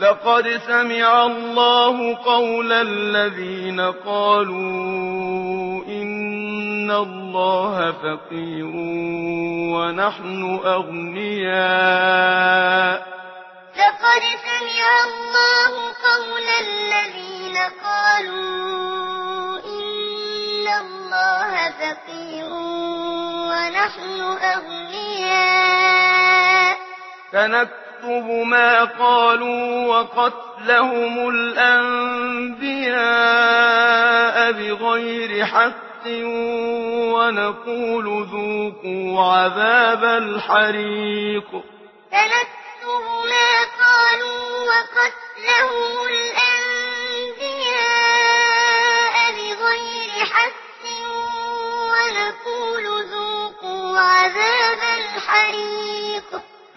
لقد سمع الله قول الذين قالوا إن الله فقير ونحن أغنياء. لقد سمع الله قول الذين قالوا إن الله فقير ونحن أغنياء. نكتب ما قالوا وقتلهم الأنبياء بغير حق ونقول ذوقوا عذاب الحريق. فنكتب ما قالوا وقتلهم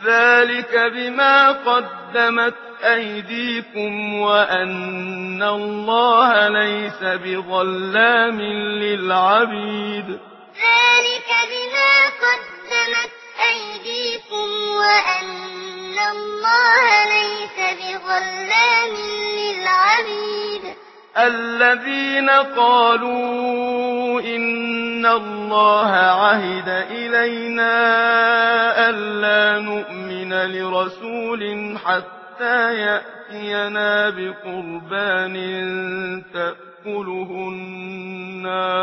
ذلك بما قدمت أيديكم وأن الله ليس بظلام للعبيد ذلك بما قدمت أيديكم وأن الله ليس بظلام للعبيد الذين قالوا إن إن الله عهد إلينا ألا نؤمن لرسول حتى يأتينا بقربان تأكله النار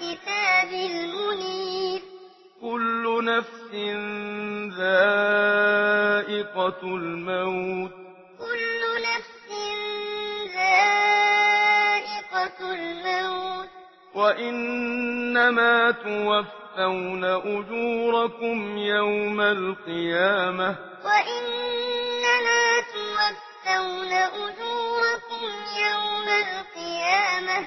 الكتاب المنير. كل نفس ذائقة الموت. كل نفس ذائقة الموت. وإنما توفون أجوركم يوم القيامة. وإنما توفون أجوركم يوم القيامة.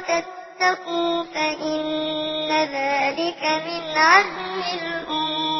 وتتقوا فإن ذلك من عزم الأمور.